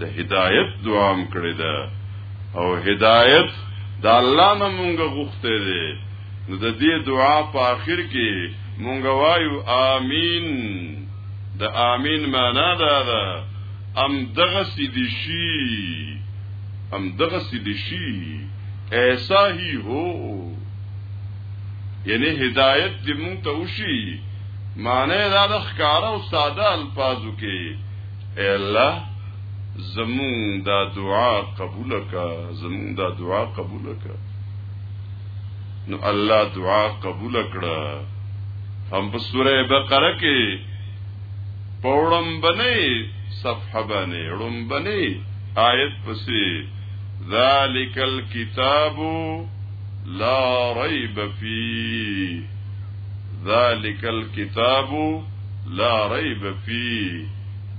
د هدایت دعا هم کړې ده او هدایت د الله نه مونږ غوښته دي نو د دې دعا په آخر کې مونږ وایو آمین د آمین معنا دا ده ام دغه سیدی شي ام دغه سیدی شي ایسا هی هو یعنی هدایت دې مونږ ته وشي معنی دا د ښکاره او ساده الفاظو کې اے الله زمون دا دعا قبول کا زمون دا دعا قبول کا نو الله دعا قبول کړه هم په سوره بقره کې پوړم بنې صفحه باندې ړم بنې آیت پسې ذالک الكتاب لا ریب فیه ذالک الکتاب لا ریب فیه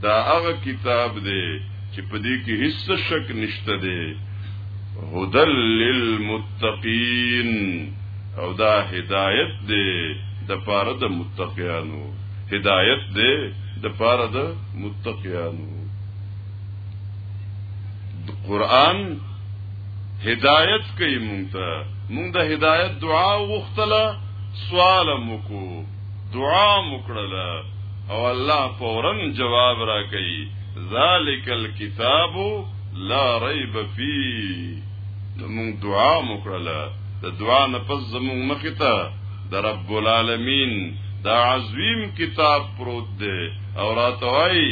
دا هغه کتاب دی چې په دې کې هیڅ شک نشته دی هدل للمتقین او دا هدایت دی د پاره د متقیانو هدایت دی د پاره د متقیانو قرآن هدایت کوي مونږ ته مونږ د هدایت دعا وغوښتله سوال مو کو دعا مو کړله او الله فورا جواب را کوي ذالک الكتاب لا ریب فيه مونږ دعا مو کړله د دعا نه پس زمونږ مخ ته د رب العالمین دا عظیم کتاب پروت دی او راتوي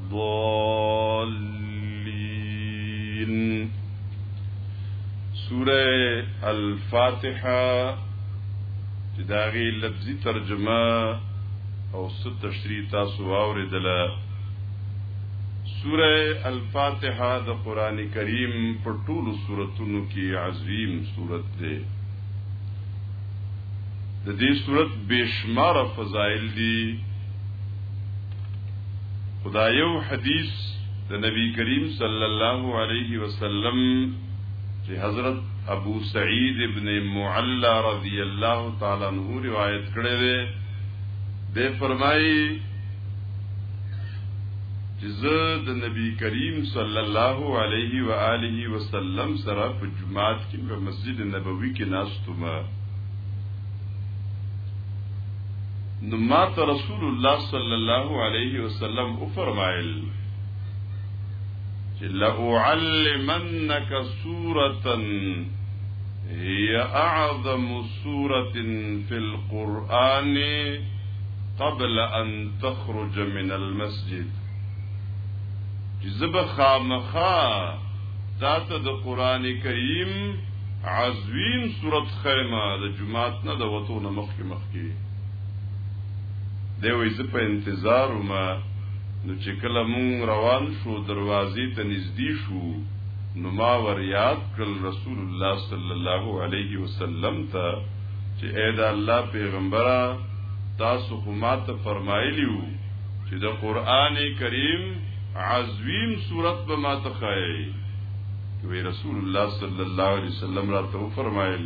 ضالین سوره الفاتحه چې دا غي لفظي ترجمه او ست تشریح تاسو واوریدله سوره الفاتحه د قران کریم په ټولو سوراتونو کې عظیم سورت ده د دې صورت بشمار فضائل دي خدا یو حدیث د نبی کریم صلی الله علیه وسلم چې حضرت ابو سعید ابن معلا رضی الله تعالی عنہ روایت کړی دی د فرمایي چې زه د نبی کریم صلی الله علیه و آله وسلم سره په جمعات کې په مسجد نبوي کې ناستم نو ما ته رسول الله صلی الله علیه وسلم او فرمایل چې لأعلمنك سورة هي أعظم سورة في القرآن قبل أن تخرج من المسجد چې زب خامخا تا ته د قران کریم عظیم صورت خیمه د جمعات نه د وته نه مخکې مخ دی وای زه په انتظار ما نو چې کله مون روان شو دروازې ته نږدې شو نو ما ور یاد کړل رسول الله صلی الله علیه وسلم ته چې اې دا الله پیغمبره تاسو خو ماته فرمایلی وو چې د قران کریم عظیم صورت به ماته خایي وی رسول الله صلی الله علیه وسلم راته فرمایل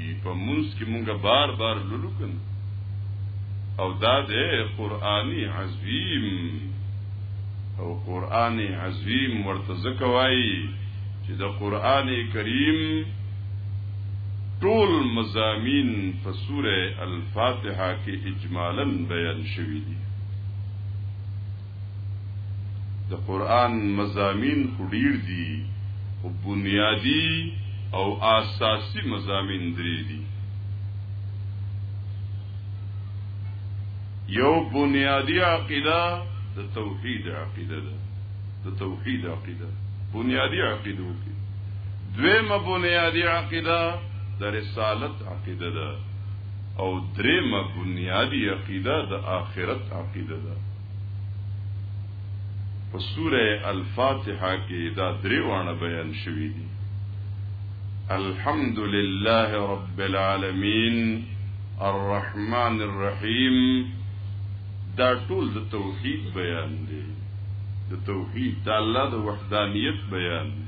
په منځ کې مونږه بار بار لولو کنه او دا د قرآنی عظیم او قرآن عظیم ورته ځکه وایي چې د قرآن کریم ټول مزامین په سوره الفاتحه کې اجمالا بیان شوي دي د قرآن مزامین خو ډیر دي خو بنیادی او اساسی مزامین درې دي یو بنیادی عقیده د توحید عقیده ده د توحید عقیده بنیادی عقیده وکي دویمه بنیادی عقیده د رسالت عقیده ده او درېمه بنیادی عقیده د آخرت عقیده ده په سوره الفاتحه کې دا درې وانه بیان شوې دي الحمد لله رب العالمین الرحمن الرحیم دا ټول د توحید بیان دی د توحید د الله د وحدانیت بیان دی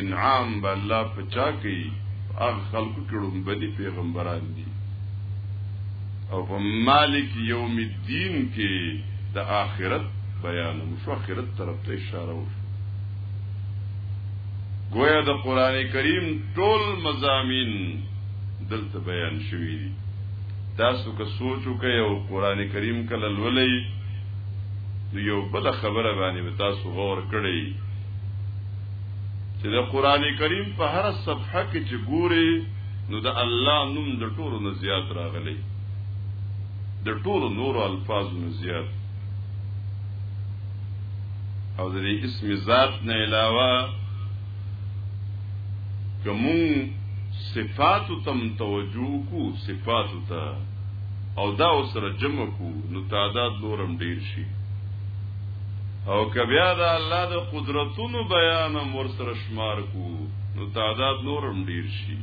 انعام به الله په چا کوي هغه خلکو کې ړومبني پیغمبران دي او په مالک یوم الدین کې د آخرت بیان وشو آخرت طرف ته اشاره وشو گویا د قران کریم ټول مزامین دلته بیان شوی دي تاسو که سوچ وکئ او قران کریم کله لولئ یو بل خبره باندې تاسو غور کړئ چې د قران کریم په هر صفحه کې چې ګوري نو د الله نوم د ټولو نه زیات راغلی د ټولو نورو الفاظو نه زیات او د دې اسم ذات نه علاوه کومو صفات تم توجه کو صفات ته او دا سره جمع کو نو تعداد نورم ډیر شي او که بیا د الله د قدرتونو بیان هم ورسره شمار کو نو تعداد نور هم ډیر شي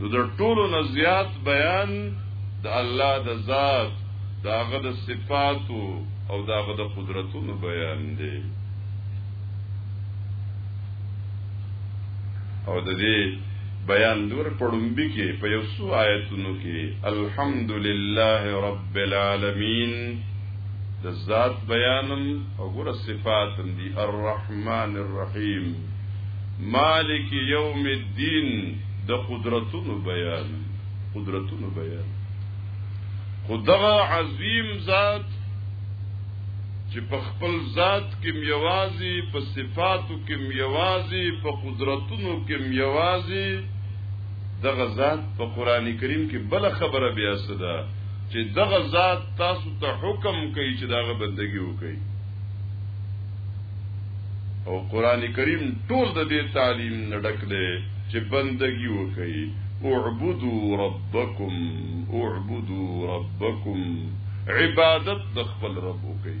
نو د ټولو نه زیات بیان د الله د ذات د هغه د صفاتو او د هغه د قدرتونو بیان دی او د دې بیان دور پړمبي کې په یو څو آیتونو کې الحمدلله رب بالعالمین د ذات بیانم او ګره صفاتم دی الرحمن الرحیم مالک یوم الدین د قدرتونو بیان قدرتونو بیان خدغه عظیم ذات چې په خپل ذات کې میوازي په صفاتو کې میوازي په قدرتونو کې میوازي دغه ذات په قران کریم کې بل خبره بیا څه ده چې دغه ذات تاسو ته حکم کوي چې داغه بندگی وکړي او قران کریم ټول د دې تعلیم نه ډک دی چې بندگی وکړي اعبدوا ربکم اعبدوا ربکم عبادت د خپل رب وکړي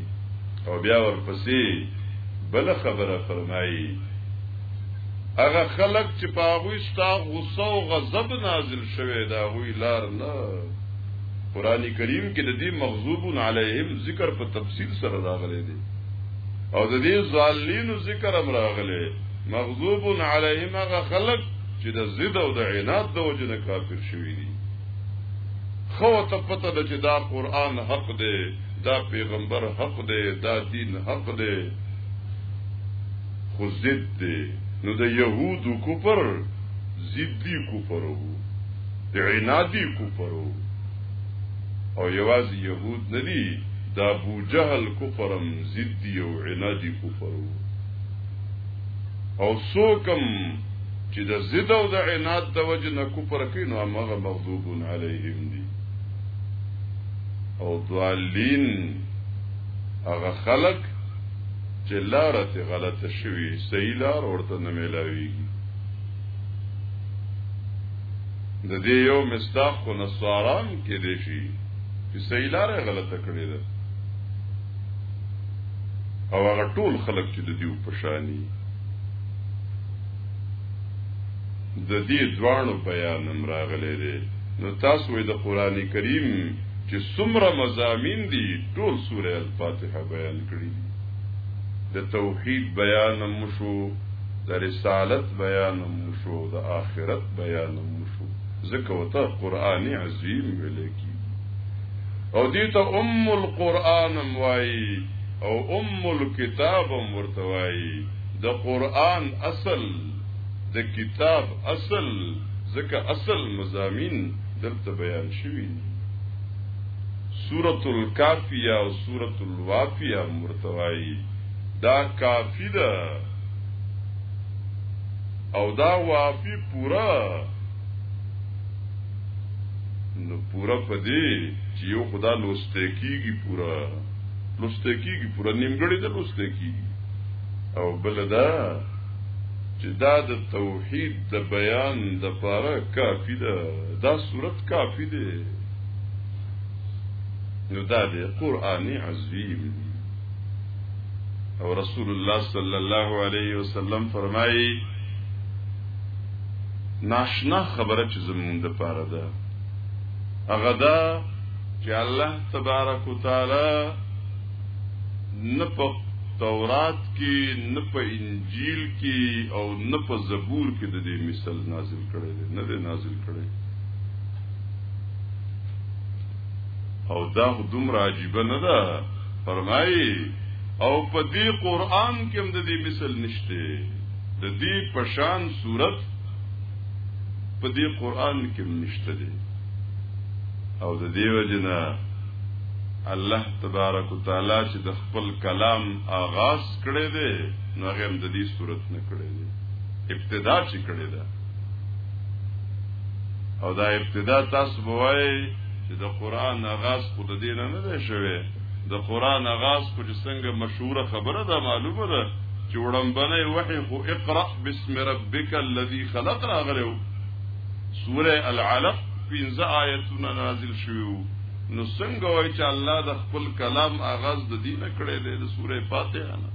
او بیا ورپسې بل خبره فرمایي هغه خلق چې په هغه ستا غصه او غضب نازل شوه دا غوي لار نه قران کریم کې د دې مغضوب علیهم ذکر په تفصیل سره راغلی دی او د دې ظالمین ذکر هم راغلی مغضوب علیهم هغه خلق چې د ضد او د عناد د وجه نه کافر شوی دي خو ته پته ده چې دا قران حق دی دا پیغمبر حق دی دا دین حق دی خو ضد دی نو د يهودو کفر ضدي کفر وو د عنادي کفر وو او یوازې يهود نه دي د ابو جهل کفرم ضدي او عنادي کفر وو او سوکم چې د ضد او د عناد د وجه نه کفر کوي نو هغه مغضوب علیهم دي او دوالین هغه خلق چې لار ته غلط شوی صحیح لار ورته نه ملاوي د دې یو مستاق کو نسواران کې دي شي چې صحیح لار غلط کړی ده او هغه ټول خلق چې د دې په شانی د دې دوانو بیان راغلی دی نو تاسو وې د قران کریم چې څومره مزامین دي ټول سوره الفاتحه بیان کړی دي د توحید بیان مشو د رسالت بیان مشو د آخرت بیان مشو ځکه وته قران عظیم ویل کی او دې ته ام القران وای او ام الكتاب ورته وای د قران اصل د کتاب اصل ځکه اصل مزامین دلته بیان شوی دي سورۃ الکافیہ او سورۃ الوافیہ مرتوی دا کافی ده او دا وافی پورا نو پورا پدې چې یو خدا لوسته کیږي پورا لوسته کیږي پورا نیمګړی ده لوسته کیږي او بل دا چې دا د توحید د بیان د پاره کافی ده دا صورت کافی ده نو دا د قران عظیم او رسول الله صلی الله علیه وسلم فرمایي ناشنا خبره چې زمونږ د پاره ده هغه دا چې الله تبارک وتعالى نه په تورات کې نه په انجیل کې او نه په زبور کې د دې مثال نازل کړي دی نه دی نازل کړي او دا دومره عجیب نه ده فرمایي او په دې قران کې هم د دې مثال نشته د دې پشان صورت په دې قران کې نشته دی او د دې وجنه الله تبارک وتعالی چې د خپل کلام آغاز کړی دی نو هغه هم د دې صورت نه کړی دی ابتدا چې کړی ده او دا ابتدا تاسو بوای چې د قران آغاز خود دین نه دی شوی د قران آغاز خو چې څنګه مشهوره خبره ده معلومه ده چې وړمبنه وحي خو اقرا بسم ربک الذی خلق راغلو سوره العلق پنځه آیتونه نازل شوه نو څنګه وای چې الله د خپل کلام آغاز د دینه کړی دی د سوره فاتحه نه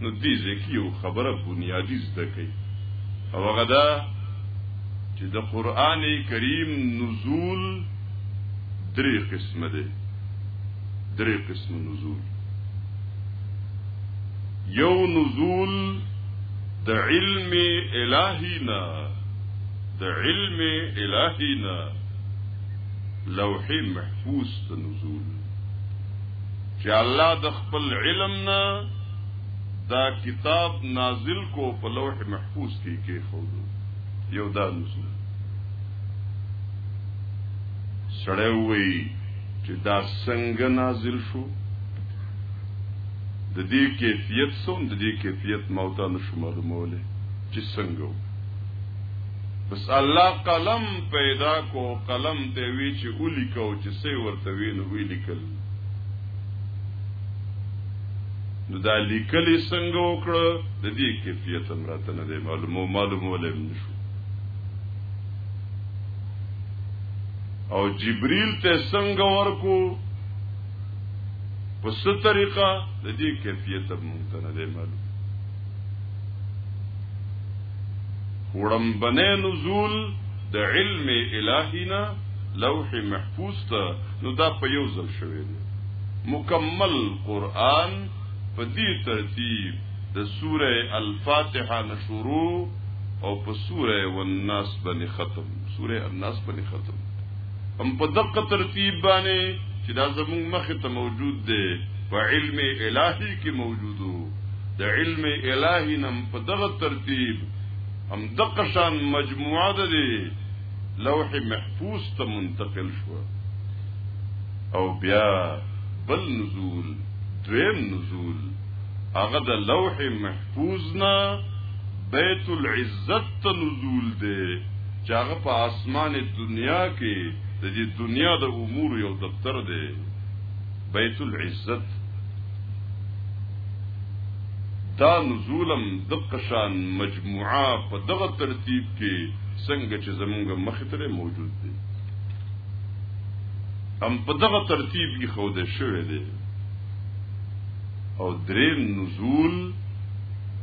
نو دې ځکه یو خبره بنیادی زده کوي او هغه دا چې د قران کریم نزول درې قسمه دی درې قسم نزول یو نزول د علم الهینا د علم الهینا لوح محفوظ ته نزول چې الله د خپل علم نه دا کتاب نازل کو په لوح محفوظ کې کې خو یو دا نزول سړی وی چې دا څنګه نازل شو د دې کیفیت سم د دې کیفیت موتا نشو معلوموله چې څنګه بس الله قلم پیدا کو قلم ته وی چې اولی کو چې سی ورته وی نو وی لیکل نو دا لیکلی څنګه وکړه د دې کیفیت هم راته نه دی معلومه معلومه ولم نشو او جبريل ته څنګه ورکو په ست طریقه د دې کیفیت هم مونږ ته نه دی معلوم وړمبنی نزول د علم الهی نه لوح محفوظ ته نو دا په یو ځل شوی دی. مکمل قرآن په دې ترتیب د سوره الفاتحه نه شروع او په سوره والناس باندې ختم سوره الناس باندې ختم هم په دقه ترتیب باندې چې دا زموږ مخ ته موجود دی په علم الهی کې موجودو د علم الهی نم په دغه ترتیب هم دغه شان مجموعه ده دی لوح محفوظ ته منتقل شو او بیا بل نزول دویم نزول هغه د لوح محفوظ نه بیت العزت ته نزول دی چې هغه په اسمان دنیا کې د دې دنیا د امور یو دفتر دی بیت العزت دا نزولم د قشان مجموعه په دغه ترتیب کې څنګه چې زمونږ مخ ته موجود دی هم په دغه ترتیب کې خود شوه دی او دریم نزول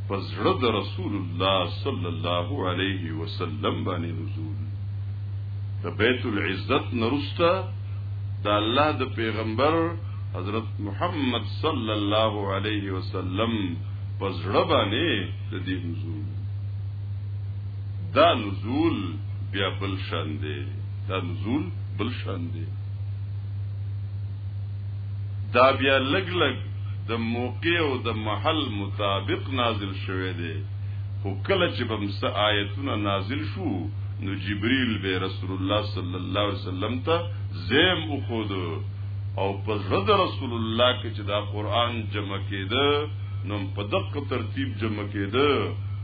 په زړه د رسول الله صلی الله علیه وسلم باندې نزول د بیت العزت نرسته د الله د پیغمبر حضرت محمد صلی الله علیه وسلم په زړه باندې د دې نزول دا نزول بیا بل شان دی دا نزول بل شان دی دا بیا لګ لګ د موقع او د محل مطابق نازل شوه دی خو کله چې بمسه آیتونه نازل شو نو جبريل به رسول رسول الله صلی الله علیه وسلم ته زم او خود او په زړه د رسول الله کې چې دا قران جمع کېده نو په دقه ترتیب جمع کېده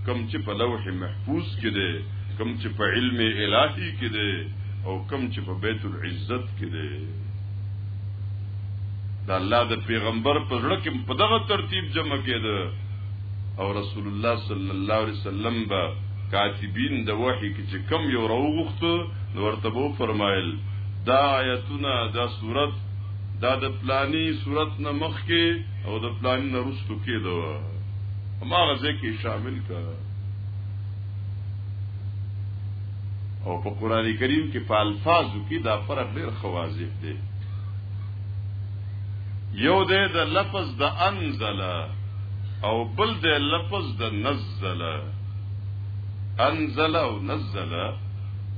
کم چې په لوح محفوظ کې ده کم چې په علم الهي کې ده او کم چې په بیت العزت کې ده دا الله د پیغمبر په زړه کې په دغه ترتیب جمع کېده او رسول الله صلی الله علیه وسلم به کاتبین د وحی چې کوم یو راوغوښت نو ورته به وفرمایل دا آیتونه دا صورت دا د پلانی صورت نه مخکې او د پلانی نه رستو کېدو هماغه ځکه شامل کا او په قران کریم کې په الفاظو کې دا فرق ډېر خواځي دی یو دی د لفظ د انزل او بل دی لفظ د نزل انزل او نزل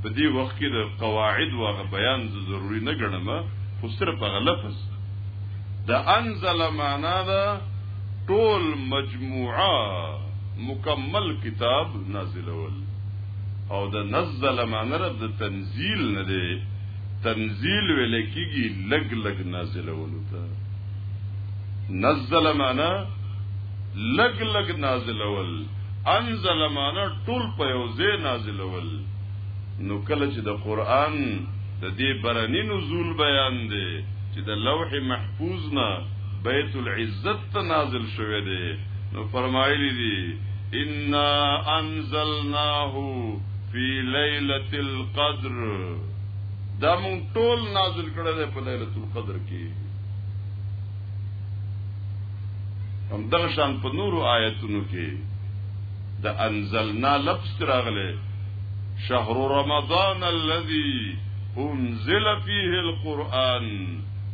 په دې وخت کې د قواعد او غ بیان زه ضروری نه ګڼم خو صرف هغه لفظ د انزل معنا ده ټول مجموعه مکمل کتاب نازلول او د نزل معنا ده د تنزيل نه ده تنزيل ویل کېږي لګ لګ نازلول ته نزل معنا لګ لګ نازلول انزل معنا ټول په یو ځای نازلول نو کله چې د قران د دې برنی نزول بیان دی چې د لوح محفوظ نه بیت العزت ته نازل شوه دی نو فرمایلی دی ان انزلناه فی ليله القدر دا مون ټول نازل کړه په ليله القدر کې هم دغه شان په نورو آیتونو کې د انزلنا لفظ راغله شهر رمضان الذي انزل فيه القرآن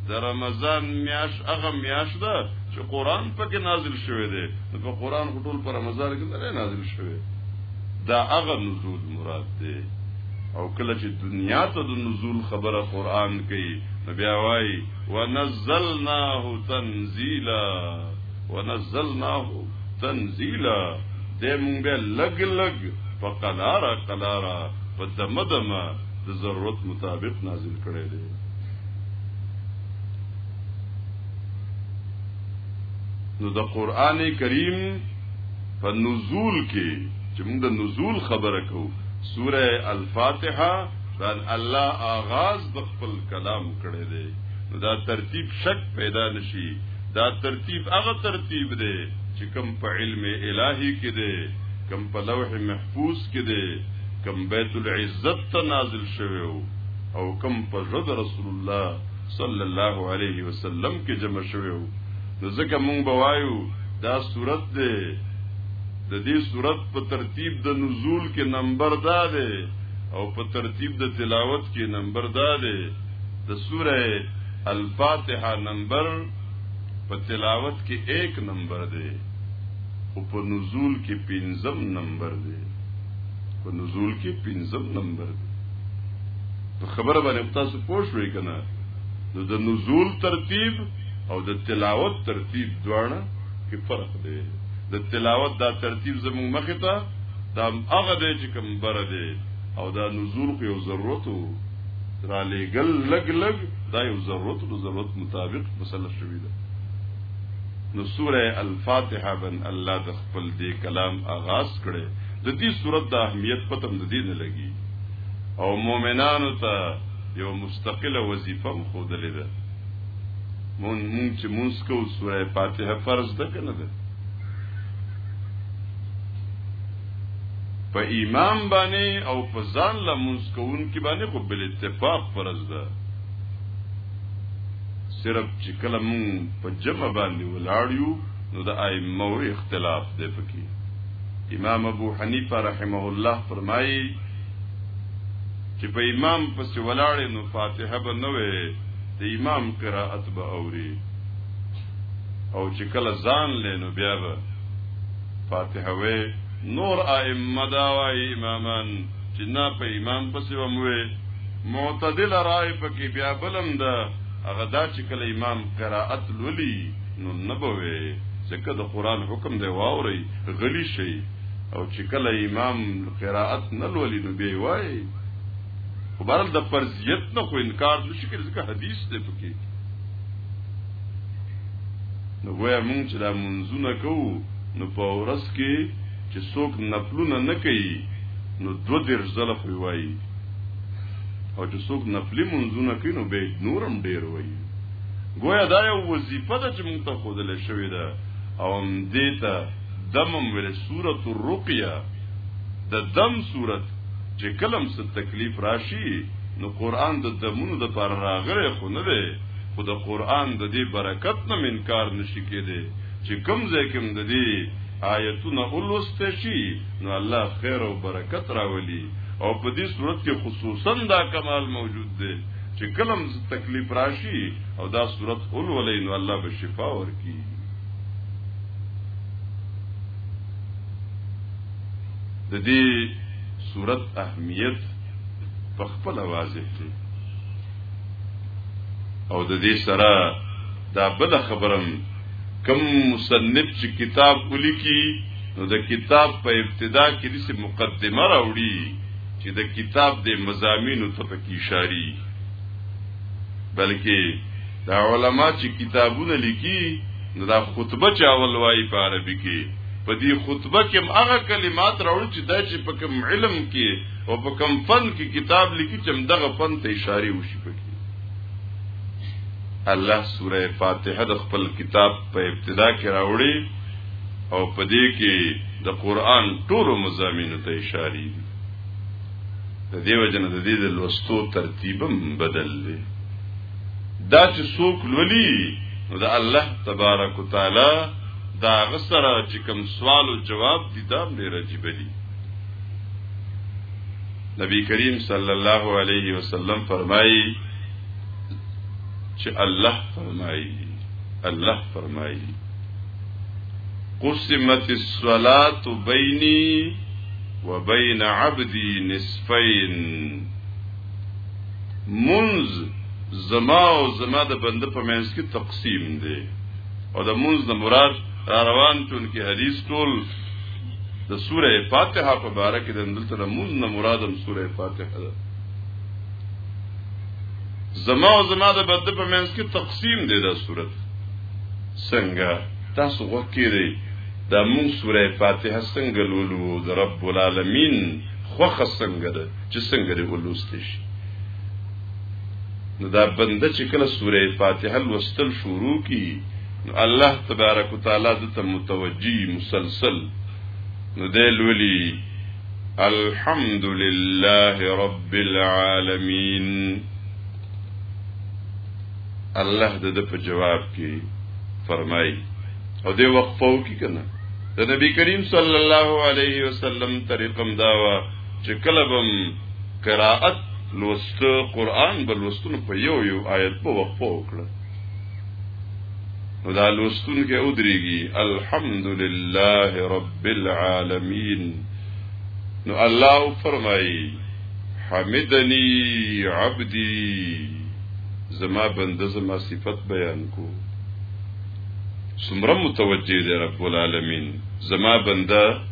د رمضان میاش هغه میاش ده چې قرآن پکې نازل شوی دی نو په قرآن خو ټول په رمضان کې نه نازل شوی دا هغه نزول مراد دی او کله چې دنیا ته د نزول خبره قرآن کوي نو بیا وایي ونزلناه تنزیلا ونزلناه تنزیلا د مونږ به لګ لګ په قلارا قلارا په دمه دمه د ضرورت مطابق نازل کړي دي نو د قران کریم په نزول کې چې موږ د نزول خبره کوو سوره الفاتحه دا الله آغاز د خپل کلام کړی دی نو دا ترتیب شک پیدا نشي دا ترتیب هغه ترتیب دی چې کم په علم الهي کې دی کم په لوح محفوظ کې دی کم بیت العزت ته نازل شوی او کم په ژد رسول الله صلی الله علیه وسلم کې جمع شوی نو ځکه مونږ بوایو دا صورت دی د دې صورت په ترتیب د نزول کې نمبر دا دی او په ترتیب د تلاوت کې نمبر دا دی د سوره الفاتحه نمبر په تلاوت کې 1 نمبر دی او په نزول کې پنځم نمبر دی په نزول کې پنځم نمبر دی په خبره باندې تاسو پوه شئ کنه نو د نزول ترتیب او د تلاوت ترتیب دواړه کې فرق دی د تلاوت دا ترتیب زموږ مخ ته دا هغه دی چې کوم بر دی او دا نزول خو یو ضرورت را لېګل لګ لګ دا یو ضرورت د ضرورت مطابق مسله شوې ده نو سوره الفاتحه بن الله د خپل دې کلام آغاز کړي د دې صورت د اهمیت پتم د دې نه لګي او مؤمنانو ته یو مستقله وظیفه مخودلې ده مون مونږ چې مونږ کو سوره فاتحه فرض ده کنه ده په امام باندې او په ځان له مونږ کوونکي باندې خو بل اتفاق فرض ده صرف چې کله مونږ په جمع باندې ولاړ یو نو د ائمه اختلاف دی پکې امام ابو حنیفه رحمه الله فرمایي چې په امام پسې ولاړې نو فاتحه به نه وي د امام قرائت به اوري او چې کله ځان لې نو بیا به فاتحه وې نور ائمه دا وایي امامان چې نه په امام پسې وموي معتدل رائے پکې بیا بلم ده هغه دا چې کله امام قرائت لولي نو نبوي ځکه د قران حکم دی واوري غلی شي او چې کله امام قرائت نه لولي نو بیا وایي خو بهرحال د فرضیت نه خو انکار نشي کېږي ځکه حدیث دی پکې نو ګویا مونږ چې دا منځونه کوو نو په ورځ کې چې څوک نفلونه نه کوي نو دو درس ځله خو وایي او چې څوک نفلي منځونه کوي نو به نورم ډیر وایي ګویا دا یو وظیفه ده چې مونږ ته خودل شوې ده او هم دې ته دمم ویل سورۃ الرقیه د دم سورۃ چې کلم څه تکلیف راشي نو قران د دمونو د پر راغره خو نه دی خو د قرآن د دې برکت نه انکار نشي کېدی چې کوم ځای کې د دې آیتونه ولوستل شي نو الله خیر او برکت راولي او په دې صورت کې خصوصا دا کمال موجود دی چې کلم تکلیف راشي او دا صورت ولولې نو الله به شفا ورکړي د دې صورت اهمیت په خپل واضح دی او د دې سره دا بل خبرم کم مصنف چې کتاب ولیکي نو د کتاب په ابتدا کې د مقدمه راوړي چې د کتاب د مزامینو ته پکې اشاره بلکې دا علما چې کتابونه لیکي نو دا خطبه چا اول وایي په عربي کې په دې خطبه کې هغه کلمات راوړي چې دا چې په کوم علم کې او په کم فن کې کتاب لیکي چې دغه فن ته اشاره وشي پکې الله سوره فاتحه د خپل کتاب په ابتدا کې راوړي او په دې کې د قران ټول مزامینو ته اشاره دي د دې وجنه د دې د لوستو ترتیبم بدل دی دا چې څوک لولي نو د الله تبارک وتعالى دا غسر چې کوم سوال او جواب دي دا ډېر عجیب دي نبی کریم صلی الله علیه وسلم فرمایي چې الله فرمایي الله فرمایي قسمت الصلاة بيني وبين عبدي نصفين منز زما او زما د بنده په منځ کې تقسیم دی او د منز د مراد روان چون کې حدیث ټول د سوره فاتحه په باره کې د دلته د مونږ نه مرادم سوره فاتحه ده زما او زما د بد په منځ کې تقسیم دی دا صورت څنګه تاسو وکړئ دا مونږ سوره فاتحه څنګه لولو د رب العالمین خوخه څنګه ده چې څنګه دی ولوستې شي نو دا بنده چې کله سوره فاتحه لوستل شروع کی نو الله تبارک وتعالى د ته متوجي مسلسل نو دی لولي الحمد لله رب العالمين الله د په جواب کې فرمایي او دې وقفو کې کنه د نبی کریم صلی الله علیه وسلم طریقم داوا چې کله به م قرائت لوسته، قرآن به لوستونو په يو يو آيت به وقفه وکړه، نو دا لوستونکی ودرېږي، الحمدلله رب العالمين، نو الله وفرمايي، حمدني عبدي، زما بنده زما صفت بيان کو، څومره متوجه دی رب العالمين، زما بنده،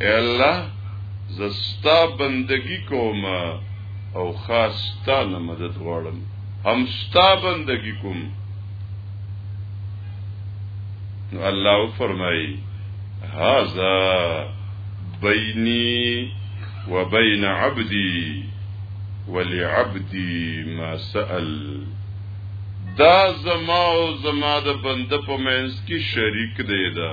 اے الله زستا بندگی کوم او خاص ستا نه مدد غواړم هم ستا بندگی کوم نو الله فرمای هاذا بیني وبین عبدي ولعبدي ما سأل دا زما او زما د بنده په منځ کې شریک دی دا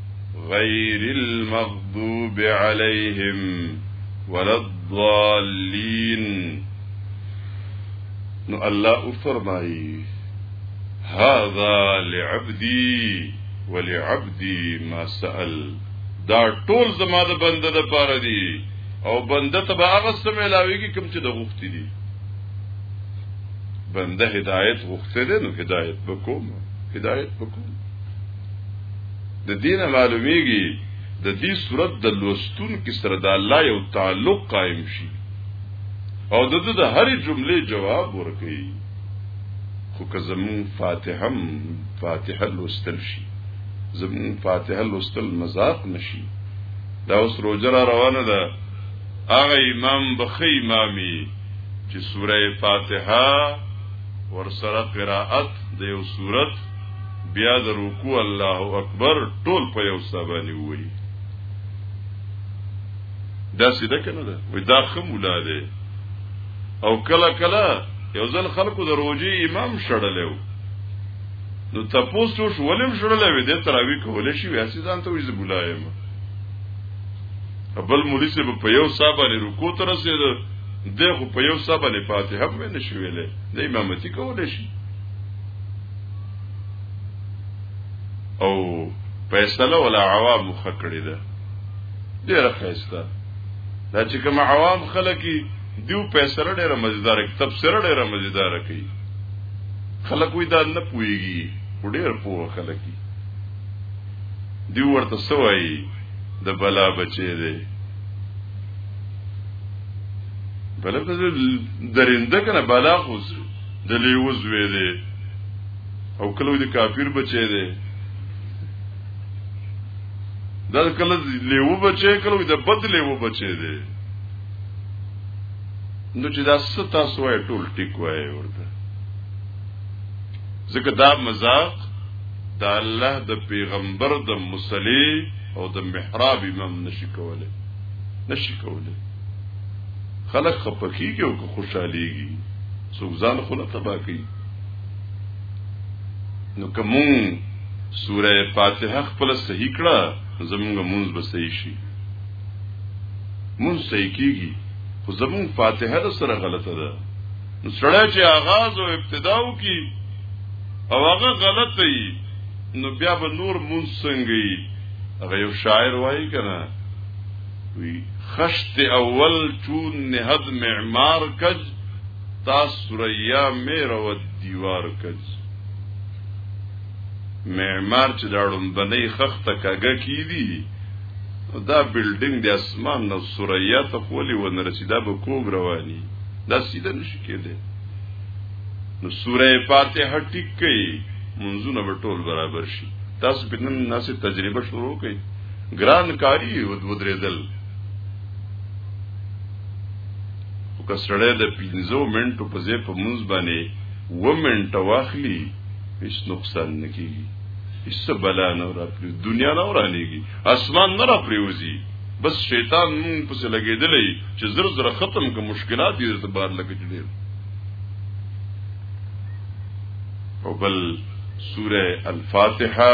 غير المغضوب عليهم ولا الضالين نو الله او فرمایي هذا لعبدي ولعبدي ما سأل دا ټول زما د بنده د پاره دي او بنده ته به هغه څه ملاويږي کوم چې د غوښتي دي بنده هدایت غوښته ده نو هدایت وکوم هدایت وکوم د دې نه معلومیږي د دې صورت د لوستون کې سره د الله یو تعلق قائم شي او د د هرې جملې جواب ورکړي خو که زمون فاتحه فاتحه لوستل شي زمون فاتحه لوستل مذاق نشي دا اوس روزه را روانه ده هغه امام بخی امامي چې سوره فاتحه ورسره قراءت د یو صورت بیا د رکوع الله اکبر ټول په یو سبانی وای دا سیده کنه ده وای دا خمولا ده او کله کله یو ځل خلکو د روزي امام شړلې و نو تاسو شو ولیم شړلې وې د تراوی کولې شي واسي ځان ته وځي بولایم بل مولوی سه په یو صاحبانه رکوع تر رسیدو دغه په یو صاحبانه فاتحه په نشویلې د امامتي کولې شي او فیصله ولا عوام خکړی ده ډیره خسته دا چې کوم عوام خلک دیو فیصله ډیره مزیدار کی تفسیر ډیره مزیدار کی خلک وې دا نه پويږي ډیر پوه خلک دی ورته سوای د بلا بچی دی بلکې درنده کنه بلا خو د لیوه زوی دی او کله د کافر بچی دی دا کله لیوه بچی کله د بد لیوه بچی دی نو چې دا ست تاسو وای ټول ټیک وای ورته ځکه دا مزاق دا الله د پیغمبر د مصلی او د محراب امام نشي کوله نشي کوله خلک خپه کیږي او که خوشحاليږي څوک ځان خو نه تبا کوي نو کومو سوره فاتحه خپل صحیح کړه زمونږ مونږ به صحیح شي مونږ صحیح کیږي خو زمونږ فاتحه سره غلطه ده نو سړی چې آغاز او ابتدا وکي او هغه غلط وي نو بیا به نور مونږ څنګه هغه یو شاعر وایي کنه وی خشت اول چون نهد معمار کج تا سریا می رود دیوار کج معمار چې دا ړومبنې خخته کګه کی دی دا بلډینګ د اسمان نو سریا ته خولی ونه رسیدا به کوګ رواني دا سیده نشي کېده نو سوره فاتحه ټیک کړئ منځونه به ټول برابر شي تاسو په نن ناسې تجربه شروع کړئ ګران کاری ودرېدل خو کسړې د 15 منټو په ځای په منځ باندې و منټه واخلي هیڅ نقصان نه کیږي هیڅ بلا نه راپری دنیا نه ورانیږي اسمان نه راپریوزي بس شیطان مون پس لګیدلې چې زر زر ختم که مشکلات یې ته بار لګیدلې او بل سوره الفاتحه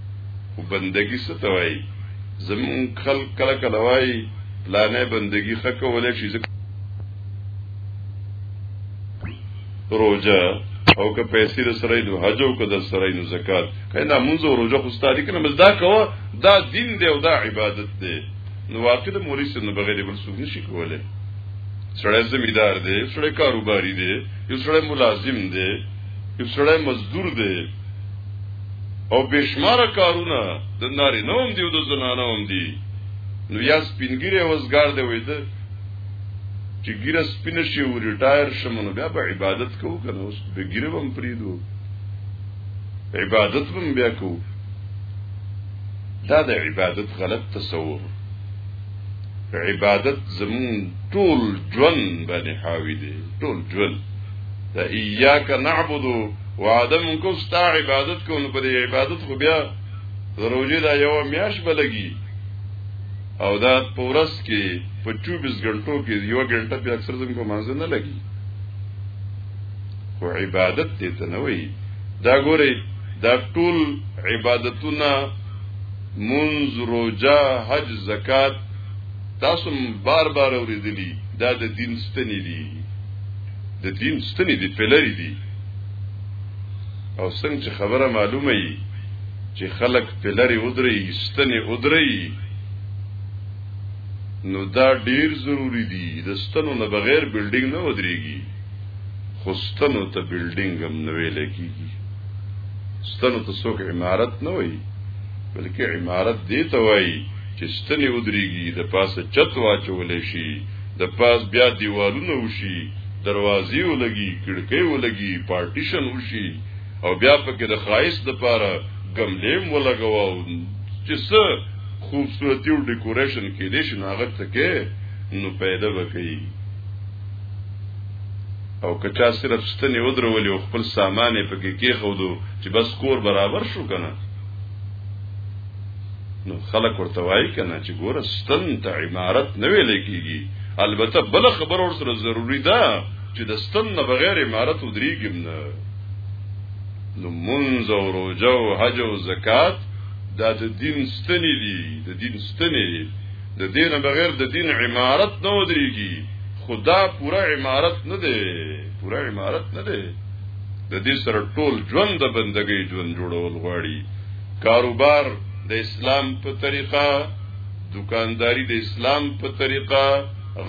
خو بندگی څه ته وایي زمون خلک کله کله وایي پلانې بندگی ښه کولای شي روزه او که پیسې در سره نو حج او که در سره نو زکات کله مونږ روزه خو ستاري کنه مزدا کوه دا دین دی او دا عبادت دی نو واقع د مولوی سره نه بغیر بل څه نشي کولای سړی زمیدار دی سړی کاروباری دی یو سړی ملازم دی یو سړی مزدور دی او بشماره کارونه د ناری نه هم دی او د زنانه هم دی نو یا سپینګیره وزګار دی وای ته چې ګیره سپینه شي او ریټایر شم نو بیا به عبادت کوو کنه اوس به ګیره هم پریدو عبادت هم بیا کوو دا د عبادت غلط تصور عبادت زمون ټول ژوند باندې حاوی دی ټول ژوند ته ایاک نعبد وعدم کو ستا عبادت کو نو پر عبادت خو بیا روزه دا یو میاش بلګي او دا پورس کې په 24 غنټو کې یو غنټه په اکثر زم کو مانځ نه لګي خو عبادت دې ته نه وي دا ګوري دا ټول عبادتونه منز روجا حج زکات تاسو بار بار اوریدلی دا د دین ستنې دي د دین ستنې دي پلری دي او څنګه چې خبره معلومه یي چې خلک پلری ودرې ستنې ودرې نو دا ډیر ضروری دي د ستنو نه بغیر بلډینګ نه ودرېږي خو ستنو ته بلډینګ هم نه ویل کیږي ستنو ته څوک عمارت نه وایي بلکې عمارت دی ته وایي چې ستنې ودرېږي د پاسه چت واچول شي د پاس بیا دیوالونه وشي، دروازې ولګي، کړکۍ ولګي، پارټیشن وشي او بیا پکې د ښایست لپاره ګملې هم ولګوه او چې څه خوبصورتي او ډیکوریشن کېدای شي نو هغه څه کې نو پیدا به کوي او که چا صرف ستنې ودرولې او خپل سامان یې پکې کېښودو چې بس کور برابر شو که نه نو خلک ورته وایي کنه چې ګوره ستن ته عمارت نه ویل کیږي البته بل خبر اور سره ضروری ده چې د ستن نه بغیر عمارت ودریږم نه نو منځ او روزه او حج او زکات دا د دین ستنې دي د دین ستنې د دین بغیر د دین عمارت نه ودریږي خدا پورا عمارت نه دی پورا عمارت نه دی د دې سره ټول ژوند د بندګۍ ژوند جوړول غواړي کاروبار د اسلام په طریقه دکانداری د اسلام په طریقه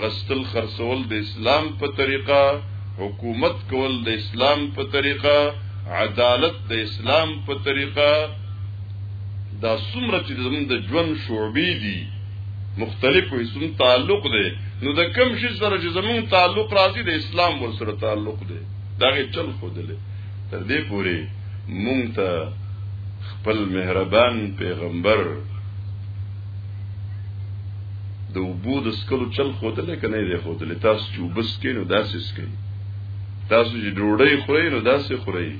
غستل خرڅول د اسلام په طریقه حکومت کول د اسلام په طریقه عدالت د اسلام په طریقه دا څومره چې زموږ د ژوند شعبې دي مختلفو هیڅوم تعلق دی نو د کم شي سره چې زموږ تعلق راځي د اسلام ور سره تعلق دی دا غي چل خودلې تر دې پورې مونږ ته خپل مهربان پیغمبر د اوبو د سکلو چل خودل کنه دی خودل تاسو چې وبس کې نو داسې سکي تاسو چې ډوډۍ خورئ نو داسې خورئ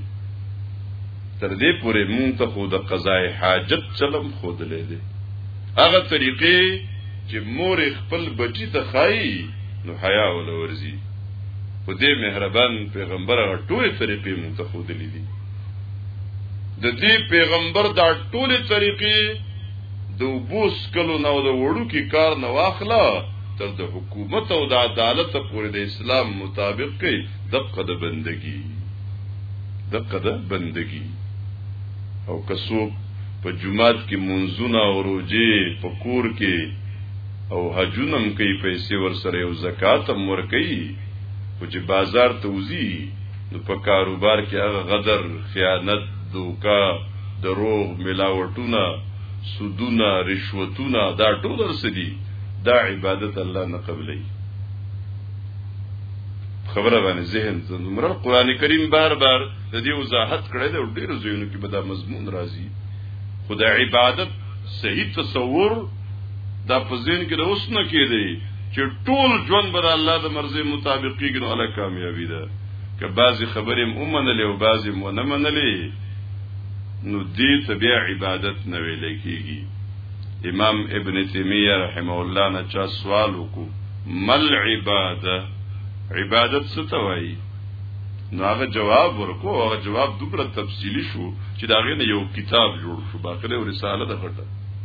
تر دې پورې مونږ ته خو د قضای حاجت چلم خودلې دي هغه طریقې چې مور خپل بچی ته خای نو حیا ولورځي خو دې مهربان پیغمبر هغه ټولې طریقې مونږ ته ښودلې دي د دې پیغمبر دا ټولې طریقې د وبوس کلو نو د وړو کې کار نه واخله تر د حکومت او د عدالت پورې د اسلام مطابق کې دقه د بندگی دقه د بندگی او کسو په جمعات کې منځونه او روزي په کور کې او حجونم کوي پیسې ورسره یو زکات هم ور کوي خو چې بازار ته وزي نو په کاروبار کې هغه غدر خیانت دوکا دروغ ملاوټونه سودونه رشوتونه دا ټول سدي دا عبادت الله نه قبلې خبره باندې ذهن زمره قران کریم بار بار د دې وضاحت کړی دی او ډیر زینو کې به دا مضمون راځي خدای عبادت صحیح تصور دا په ذهن کې د اوس نه کېدی چې ټول ژوند بر الله د مرزي مطابق کېږي نو الله کامیابی ده که بعضی خبرې هم ومنلې او بعضی هم ونه منلې نو دې ته بیا عبادت نه ویل کېږي امام ابن تیمیه رحمه الله نه چا سوال وکړو مل عباده عبادت څه ته وایي نو هغه جواب ورکو هغه جواب دومره تفصیلی شو چې دا غنه یو کتاب جوړ شو باقله رساله ده غټه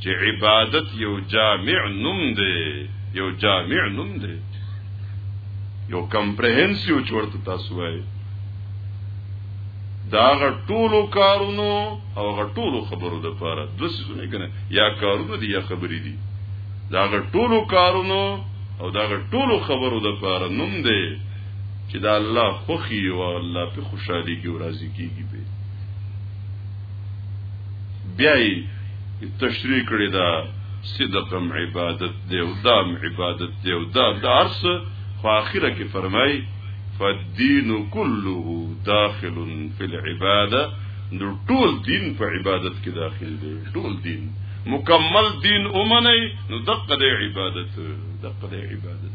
چې عبادت یو جامع نوم دی یو جامع نوم دی یو کمپریهنسیو چورته تاسو وایي دا غټولو کارونو او غټولو خبرو د پاره د سيزونه کنه یا کارونه دي یا خبرې دي دا غټولو کارونو او دا غټولو خبرو د پاره نوم دی چې دا الله خوخي او الله په خوشحالي کې راضي کیږي بیا یې تشریح کړی دا صدقم عبادت دی او دام عبادت دی او دا د عرص خو اخره کې فرمای فالدین كله داخل فی العباده نو ټول دین په عبادت کې داخل دی ټول دین مکمل دین اومنه نو دقه د عبادت دقه د عبادت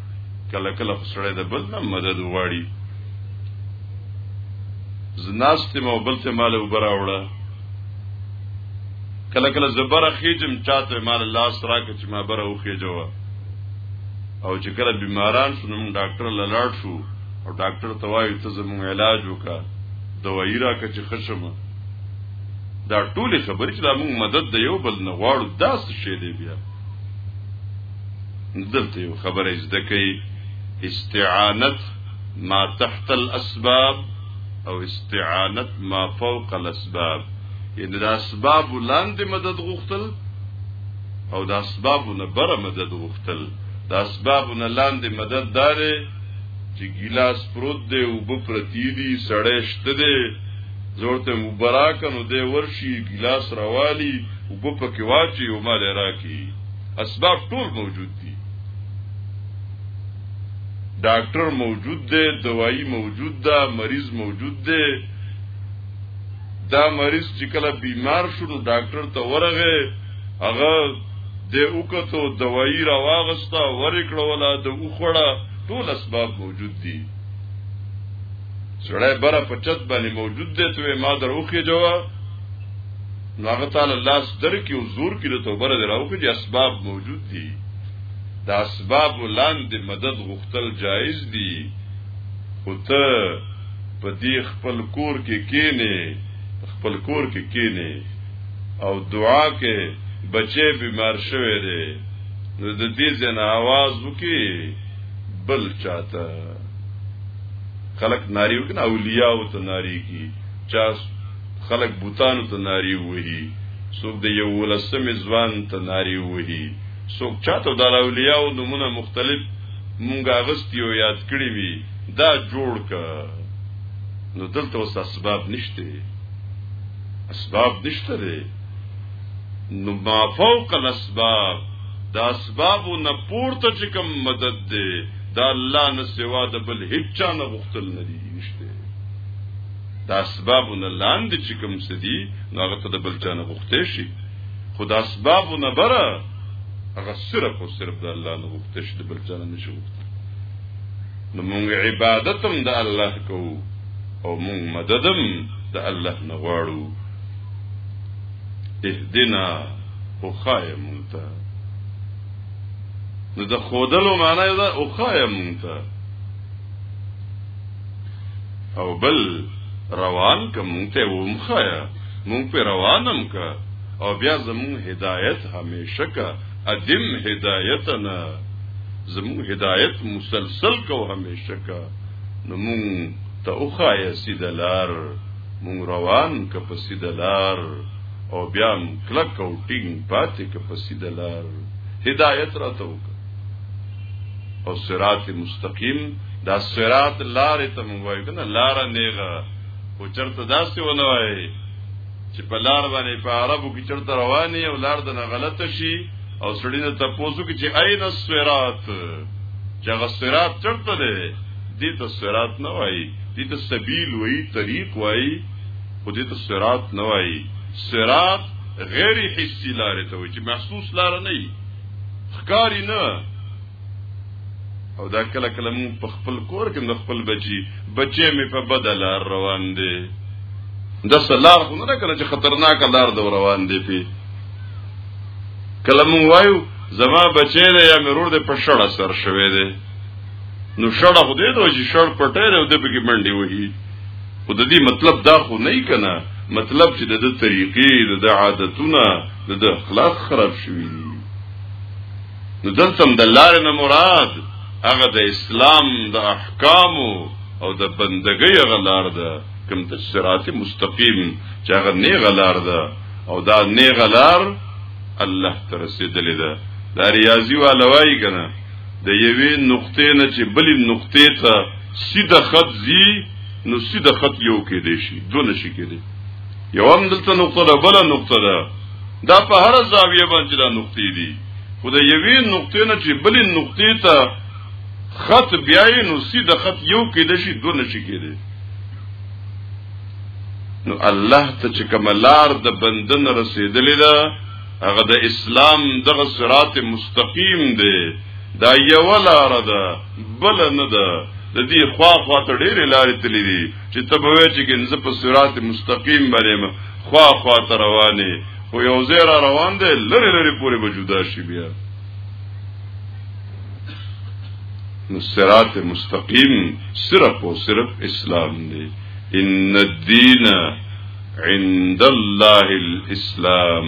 کله کله خو سړی د بل نه مدد وغواړي زناست مو بل ته مال وبراوړه کله کله زبر خېجم چاته مال الله سره کې چې ما بره وخېجو او چې کله بیماران شو نو ډاکټر لاړ شو او ډاکټر ته وایي ته زموږ علاج وکړه دوايي راکړه چې خشمه دا ټول خبرې چې موږ مدد د یو بل نه غواړو دا څه شی دی بیا دلته یو خبره زده کوي استعانت ما تحت الاسباب او استعانت ما فوق الاسباب یعنی د اسباب لاندې مدد غوښتل او د اسباب نه بره مدد غوښتل د اسباب نه لاندې مدد دار چې ګلاس پروت دی او بپرتی دی سړې شته دی زورته مبارک نو دی ورشي ګلاس راوالي او بپکې واچي او مال راکی اسباب ټول موجود دي ډاکټر موجود دی دوايي موجود ده مریض موجود دی دا مریض چې کله بیمار شو نو ډاکټر ته ورغه هغه د وکتو دوايي را واغستا ورکړه ولا د وخړه ټول اسباب موجود دي سړی بره په چت باندې موجود دی ته ما دروخه جواب نو هغه تعالی الله ستر کې او زور کې د توبه را راوخی چې اسباب موجود دي د اسباب لاندې مدد غوښتل جایز دي خو ته په دې خپل کور کې کینې خپل کور کې کینې او دعا کې بچې بیمار شوی دی نو د دې ځنه आवाज وکي بل چاته خلق ناری وکنه اولیاء او ته ناری کی چا خلک بوتانو ته ناری وهي څوک د یو ولسمې ځوان ته ناری وهي څوک چاته د اولیاء او نمونه مختلف مونږ اغستی او یاد کړی وي دا جوړ ک نو دلته اوس اسباب نشته اسباب نشته دی نو ما فوق الاسباب دا اسباب نه پورته چې کوم مدد دی دا الله نه سوا د بل هیڅ چا نه غوښتل نه دی نشته د اسبابو نه لاندې چې کوم څه دي نو هغه ته د بل چا نه غوښتې شي خو د اسبابو نه بره هغه صرف او صرف د الله نه غوښتې شي د بل چا نه نشي غوښتې نو موږ عبادت هم د الله کوو او موږ مدد هم د الله نه غواړو اهدنا او خای مونږ ته نو د خودلو معنی دا او خای مونږ ته او بل روان که مونږ ته ومخایا مونږ په روانم که او بیا زمون هدایت همیشه که ادم هدایتنا زمون هدایت مسلسل کو همیشه که نو مونږ ته اوخایا سیدلار مونږ روان که په سیدلار او بیا کلک او ټینګ پاتې که په سیدلار هدایت راته وکړه او صراط مستقیم دا صراط لار ته مو وایو کنه لار نیغه او چرته داسې ونه وایي چې په لار باندې په عربو کې چرته رواني او لار دنه غلطه شي او سړی نه تاسو کې چې عین الصراط چې هغه صراط چرته دی دې ته صراط نه وایي دې ته سبیل وایي طریق وایي خو دې ته صراط نه وایي صراط غیر حسی لار ته وایي چې محسوس لار نه وي ښکاری نه او دا کله کله مون په خپل کور کې د خپل بچي بچي مې په بدل روان دي د سلار خو نه کله چې خطرناک لار د روان دي پی کله مون وایو زما بچی دی یا مرور دی په شړه سر شوی دی نو شړه خو دې دوی چې شړ پټه دی او د بګی منډي وهي خو د دې مطلب دا خو نه کنه مطلب چې د طریقې د عادتونه د اخلاق خراب شوي دي نو دلته د لار نه مراد هغه د اسلام د احکام او د بندګۍ هغه لار ده کوم د صراط مستقیم چې هغه نه غلار ده او دا نه غلار الله تر رسیدلې ده دا ریاضي والوای کنه د یوې نقطې نه چې بلې نقطې ته سیده خط زی نو سیده خط یو کې دی شي دو نشي کې دی یو هم دلته نقطه ده بل نقطه ده دا په هر زاویه باندې دا نقطې دي خو د یوې نقطې نه چې بلې نقطې ته خط بیاي نو سیده خط یو کې دی شي دو نشي کې دی نو الله ته چې کوم لار د بندن رسیدلې ده هغه د اسلام دغه صراط مستقیم دی دا یو لار ده بل نه ده د دې خوا خوا ته ډېر لارې تللې دي چې تبوي چې ګنځ په صراط مستقیم باندې خوا خوا ته روانې او یو ځای را روان دی لری لری پورې به جدا شي بیا نو صراط مستقیم صرف او صرف اسلام دی ان الدین عند الله الاسلام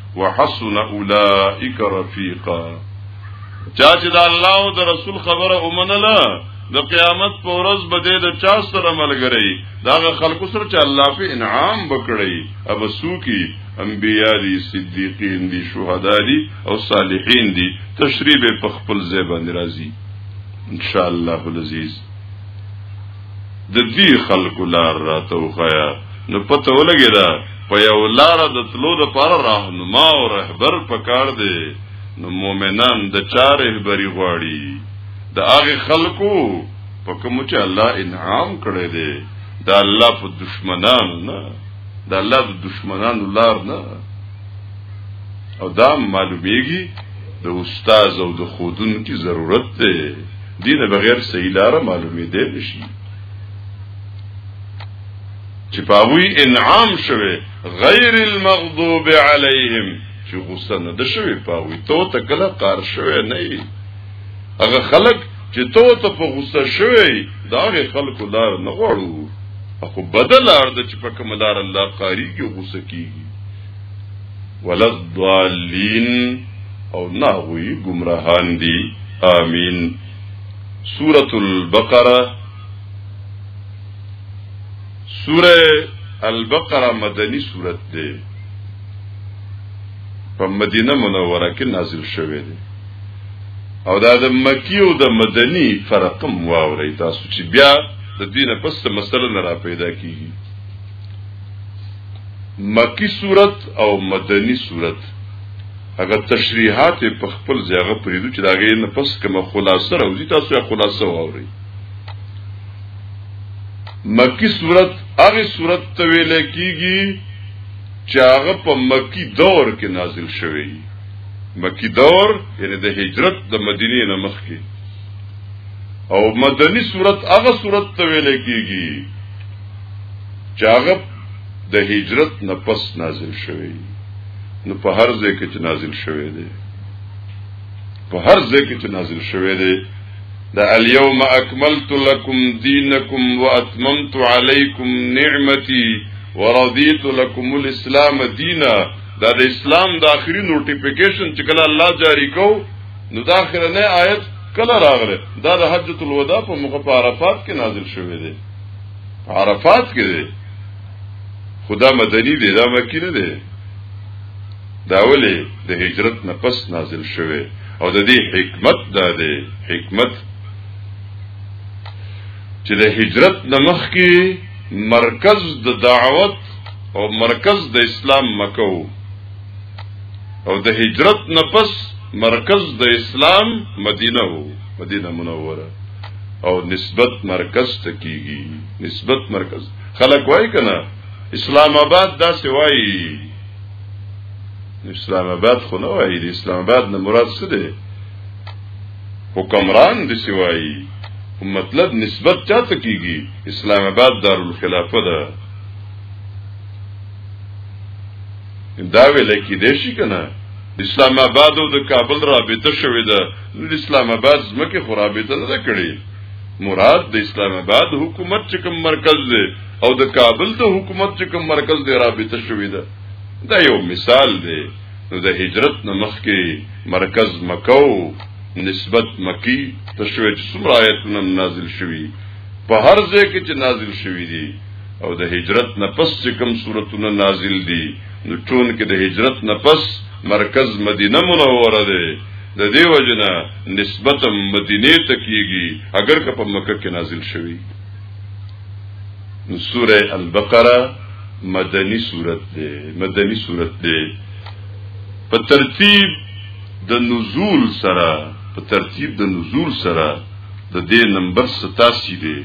وحسن اولئک رفیقا چا چې د الله او د رسول خبره ومنله د قیامت په ورځ به د چا سره ملګری دا خلکو سره چې الله په انعام وکړي او سوکي انبیاء دي صدیقین دي شهدا دي او صالحین دي تشریح په خپل ځای باندې راځي ان شاء الله العزیز د دې خلکو لار راته وخایا نو پته ولګی دا په یو لار د تلو د پر راهنما او رهبر پکار دی نو مؤمنان د چا رهبری غواړي د هغه خلکو په کوم چې الله انعام کړی دی د الله په دشمنان نه د الله د دشمنانو لار نه او دا معلومیږي د استاد او د خودون کی ضرورت دی دینه بغیر صحیح لار معلومې دی نشي چې پاوی انعام شوه غیر المغضوب علیهم چې غصه نه د شوه پاوی تو تکله قار شوه نه هغه خلک چې تو ته په غصه شوی دا غي خلکو لار نه غواړو خو بدل ارده چې په کوم لار الله قاری کې غصه کیږي ولضالین او نه غوی گمراهان دي آمین سورة البقره سورة البقره مدنی سورت ده په مدینه منوره کې نازل شوه ده او دا د مکی او د مدنی فرق مو واوري تاسو چې بیا د دینه پس مسله نه را پیدا کیږي مکی صورت او مدنی صورت هغه تشریحات په خپل ځای هغه پریدو چې داګه نه پس کومه خلاصه راوځي تاسو یې خلاصه واوري مکی صورت هغه صورت ته ویل کیږي چې هغه په مکی دور کې نازل شوی مکی دور یعنی د هجرت د مدینې نه مخکې او مدنی صورت هغه صورت ته ویل کیږي چاغب د هجرت نه پس نازل شوی نو په هر ځای کې چې نازل شوی دی په هر ځای کې چې نازل شوی دی دا اليوم اكملت لكم دينكم واتممت عليكم نعمتي ورضيت لكم الاسلام دينا دا د اسلام د اخري نوټیفیکیشن چې کله الله جاری کو نو دا اخرنه آیت کله راغله دا د حجۃ الوداع په موقع په عرفات کې نازل شوه دی عرفات کې دی خدا مدني دی دا مکی نه دی دا ولې د هجرت نه پس نازل شوه او د دې حکمت دا دی حکمت چې د هجرت نه مخکې مرکز د دعوت او مرکز د اسلام مکه وو او د هجرت نه پس مرکز د اسلام مدینه وو مدینه منوره او نسبت مرکز ته کیږي نسبت مرکز خلک وای کنه اسلام آباد دا سی وای اسلام آباد خو نه وای د اسلام آباد نه مراد څه دی حکمران د سی وای مطلب نسبت چاته کیږي اسلام آباد دارالخلافه ده دا دا ویل کې دی شي کنه اسلام آباد او د کابل رابطه شوې ده نو د اسلام آباد زمکه خو رابطه نه کړي مراد د اسلام آباد حکومت چې کوم مرکز دی او د کابل د حکومت چې کوم مرکز دی رابطه شوې ده دا یو مثال دی نو د هجرت نه مخکې مرکز مکو نسبت مکی تشویج سمرا آیتونه نازل شوی په هر ځای کې چې نازل شوی دي او د هجرت نه پس چې کوم صورتونه نازل دي نو چون کې د هجرت نه پس مرکز مدینه منوره ده د دې وجنه نسبت مدینه ته کیږي اگر که په مکه کې نازل شوی نو سوره البقره مدنی سورت ده مدنی سورت ده په ترتیب د نزول سره په ترتیب د نزول سره د دې نمبر 87 دی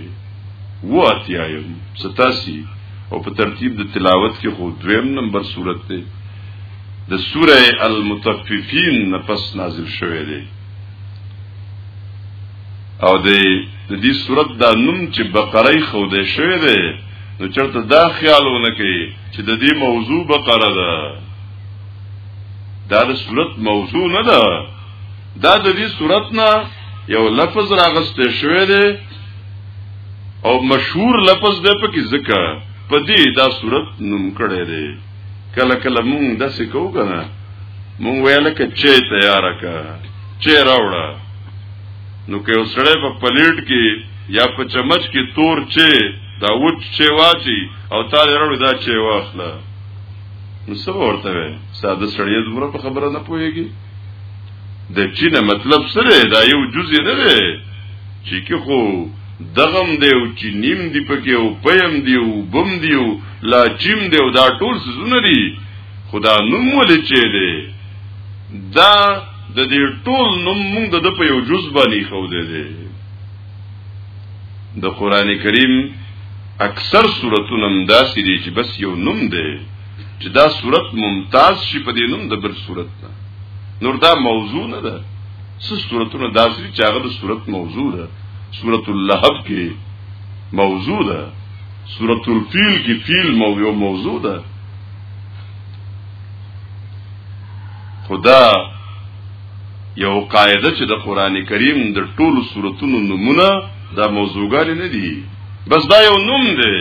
و اتیایم 87 او په ترتیب د تلاوت کې خو دویم نمبر صورت دی د سوره المتففین نفس نازل شوه دی او د دې صورت دا نوم چې بقره خو دې شوه دی نو چرته دا خیالونه کوي چې د دې موضوع بقره ده دا د صورت موضوع نه ده دا د دې صورت نه یو لفظ راغسته شوه دی او مشهور لفظ ده په کې ځکه په دې دا صورت نوم کړی دی کله کله مونږ داسې کوو کنه مونږ ویل کې چې تیار کا چې راوړه نو که وسړی په پلیټ کې یا په چمچ کې تور چې دا وټ چې واچي او تا لرلو دا چې واخله نو څه ورته وي ساده سړی دومره په خبره نه پوهیږي د چی نه مطلب سره دا یو جز نه دی چې کې خو دغم دی او چې نیم دی پکې او پیم دی او بم دی او لا چیم دی او دا ټول سونه دي خدا نوم ولې چي دی دا د دې ټول نوم موږ د په یو جز باندې خو دی د قران کریم اکثر سورتونه هم داسې دي چې بس یو نوم دی چې دا صورت ممتاز شي په دې نوم د بل صورت نه نور دا موضوع نه ده څه صورتونه داسې چې هغه د صورت موضوع ده صورت اللهب کې موضوع ده صورت الفیل کې فیل مو یو موضوع ده خدا یو قاعده چې د قران کریم د ټولو صورتونو نمونه دا موضوعګانی نه دي بس دا یو نوم دی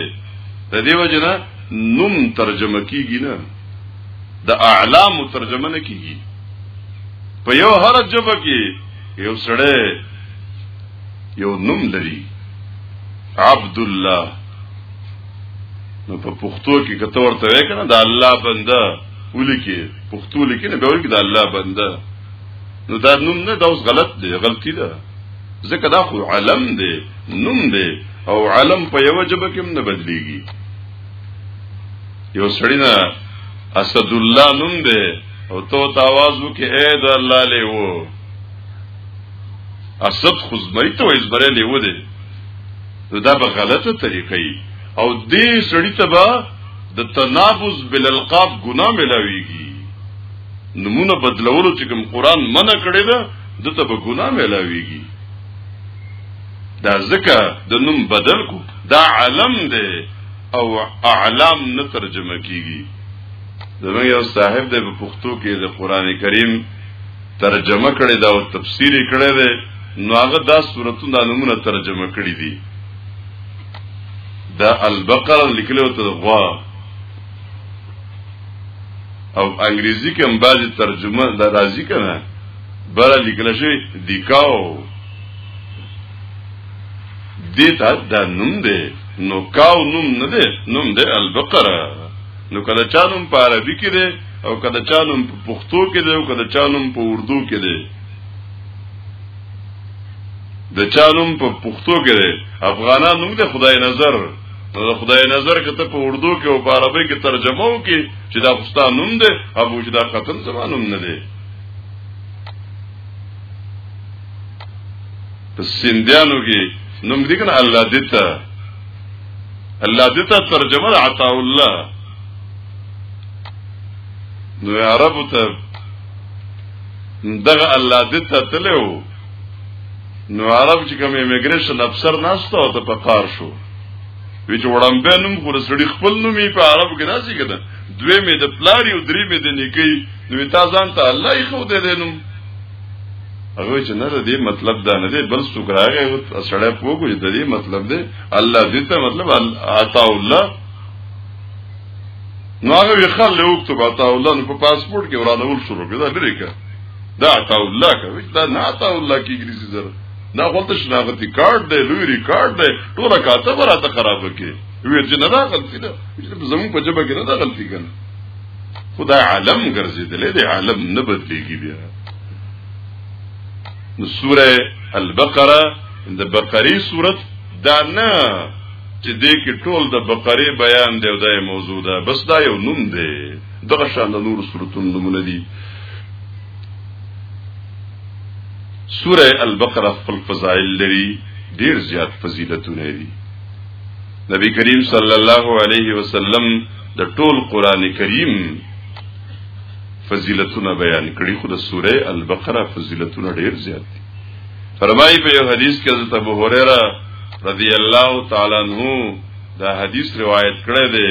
د دیو جنا نوم ترجمه کیږي نه د اعلام ترجمه نه کیږي په یو هر جبه کې یو سړی یو نوم لري عبد الله نو په پښتو کې کته ورته وای کنه د الله بنده ولیکي پښتو لیکي نه به ولیکي د الله بنده نو دا نوم نه دا اوس غلط دی غلطی ده ځکه دا خو علم دی نوم دی او علم په یو جبه کې نه بدليږي یو سړی نه اسد الله نوم دی او تو تاواز وکي اے د الله له وو اسد خزمای ته وایز بره له وو دی دا به غلطه طریقې او دې سړی ته به د تنابز بالالقاب ګناه ملاويږي نمونه بدلولو چې کوم قران منع کړی دا دته به ګناه ملاويږي دا ځکه د نوم بدل کو دا علم دی او اعلام نه ترجمه کیږي زموږ یو صاحب د پښتو کې د قران کریم ترجمه کړي دا او تفسیر کړي دی نو هغه دا سورتونه د نمونه ترجمه کړي دي دا البقره لیکلو ته غوا او انګریزي کې هم بعضی ترجمه د راځي کنه بل لیکل شوی دیکاو دیتا دا نوم دی نو کاو نوم نه دی نوم دی البقره نو کله چا نوم په عربي کې دی او کله چا نوم په پښتو کې دی او کله چا نوم په اردو کې دی د چا نوم په پښتو کې دی افغانان نوم دی خدای نظر نو د خدای نظر کته په اردو کې او په عربي کې ترجمه وکي چې دا پښتون نوم دی ابو جدا قتل زمانوم نه دی په سندیانو کې نوم دي کنه الله دتا الله دتا ترجمه عطا الله نو عربو ته دغه الله دتا تلو نو عرب چې کوم امیګریشن افسر ناشته او ته په کار شو وی چې وړاندې نوم خو سړي خپل نوم په عربو کې راځي کده دوی مې د پلاری او درې مې د نیکی نو تا ځان ته الله یې خو دې نوم هغه چې نه دې مطلب دا نه دې بل څوک راغی او سړی پوګو چې دې مطلب دې الله دې ته مطلب عطا الله نو هغه یې خل له وخت په عطا الله نو په پاسپورت کې ورانول شروع کړه لري کا دا عطا الله کوي دا نه عطا الله کې انګلیسي زره دا خو ته شناختی کارت دی لوی ریکارډ دی ټوله کاته به راته خرابه کې وی چې نه دا غلطي ده زمون په جبه کې نه دا غلطي کنه خدا عالم ګرځیدلې دی عالم نه بدلېږي بیا نو سوره البقره د بقری سورت دا نه چې دې کې ټول د بقره بیان دی او دا موضوع ده بس دا یو نوم دی دغه شان د نور سورتونو نمونه دي سوره البقره خپل فضائل لري ډیر زیات فضیلتونه دي نبی کریم صلی الله علیه وسلم د ټول قران کریم فضیلتونه بیان کړي خو د سوره البقره فضیلتونه ډیر زیات دي فرمایي په یو حدیث کې حضرت ابو هريره رضی الله تعالی عنہ دا حدیث روایت کړی دی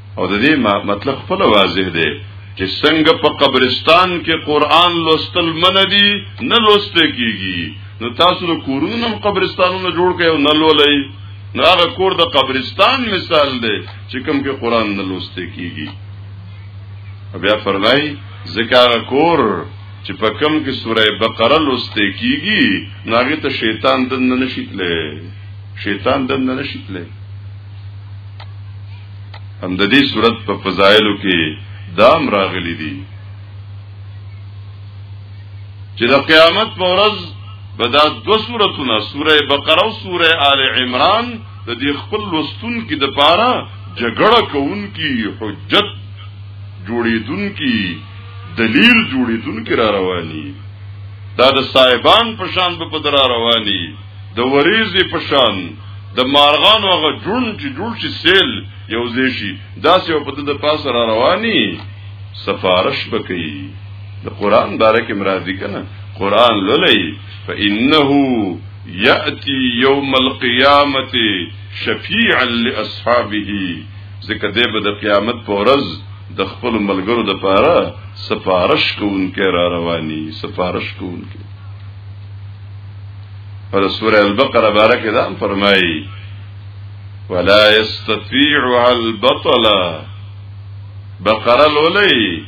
او د دې مطلب خپل واضح دی چې څنګه په قبرستان کې قران لوستل من دي نه لوست کیږي نو تاسو د کورونو قبرستانونو جوړ کړئ او نه لولئ نو هغه کور د قبرستان مثال دی چې کوم کې قران نه لوست کیږي بیا فرمای ذکر کور چې په کوم کې سوره بقره لوست کیږي نو هغه ته شیطان دن نه نشیتله شیطان دن نه نشیتله هم د دې صورت په فضایلو کې دام راغلي دي چې د قیامت په ورځ به دا دو سورتونه سوره بقره او سوره آل عمران د دې خپل لوستون کې د پاره جګړه کوونکی حجت جوړیدونکي دلیل جوړیدونکي را رواني دا د صاحبان په شان په درا رواني د وریزې په شان د مارغانو هغه جون چې جوړ شي سیل یو ځای شي داسې په د پاسه را رواني سفارش بکئی د قران باره کې مرادي کنه قران لولای فانه یاتی یوم القیامت شفیعا لاصحابه ځکه دی به د قیامت په ورځ د خپل ملګرو د پاره سفارش کوونکی را رواني سفارش کوونکی پر سورة البقرة بارك دا فرمائي ولا يستطيعها البطل بقره لولي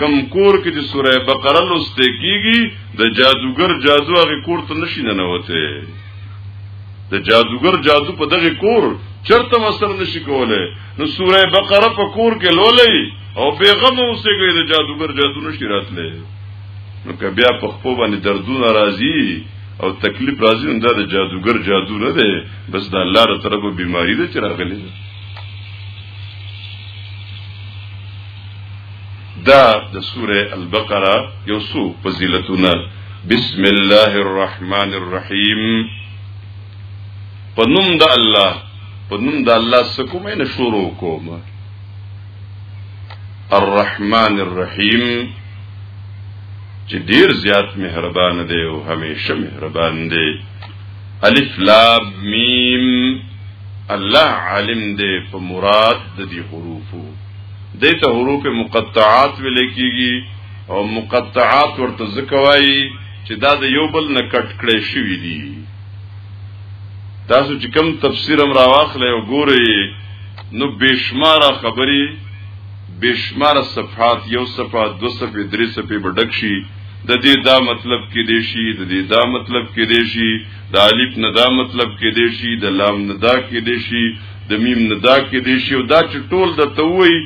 کم کور کې د سوره بقره لوستې کیږي د جادوګر جادو هغه کور ته نشي ننوته د جادوګر جادو په دغه کور چرته مسر نشي کوله نو سوره بقره په کور کې لولې او بیغمه اوسېږي د جادوګر جادو نشي راتله نو که بیا په خپل باندې دردونه راځي او تکلیف راځي نو دا د جادوګر جادو نه دی بس د الله تر طرفه بیماری ده چې راغلی ده دا د سوره البقره یو څو فضیلتونه بسم الله الرحمن الرحیم پنوم د الله پنوم د الله سکو مې نشورو کومه الرحمن الرحیم چې ډیر زیات مهربان دی او همیشه مهربان دی الف لام میم الله عالم دی په مراد د دې حروفو دته حروف مقطعات ویل کیږي او مقطعات ورته ځکوي چې دا د یو بل نه کټ کړي شوی دي تاسو چې کم تفسیرم راواخلې او ګورئ نو بشمار خبرې بشمار صفحات یو صفحه دو صفحه درې صفحه به ډک شي د دې دا مطلب کې دی شي د دې دا مطلب کې دی شي د الف نه دا مطلب کې دی شي د لام نه دا کې دی شي د میم نه دا کې دی شي او دا چې ټول د توي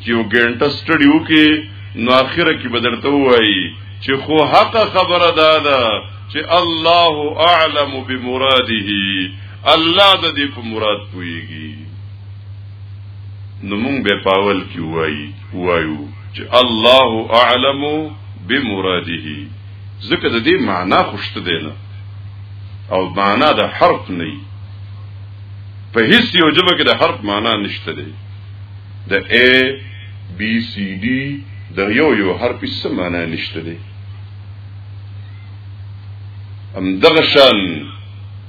چې یو ګنټه سټډي وکي نو اخره کې بدرته وایي چې خو حق خبره ده چې الله اعلم بمراده الله د دې په مراد پويږي نو موږ به پاول کی وایي وایو چې الله اعلم بمراده ځکه د دې معنا خوشته دی نه او معنا د حرف نه په هیڅ یو جبه کې د حرف معنا نشته دی د A B C D د یو یو حرف هیڅ معنا نشته دی ام دغشان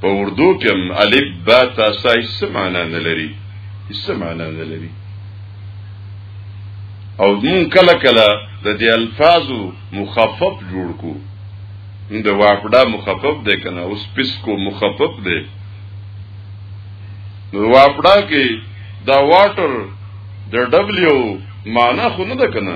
په اردو کې هم الف با تا سا هیڅ معنا نه لري هیڅ معنا نه لري او مون کله کله د دې الفاظو مخفف جوړ کو د واپډا مخفف دی کنه او سپیسکو مخفف دی نو واپډا کې دا واټر د ډبلیو معنا خو نه ده کنه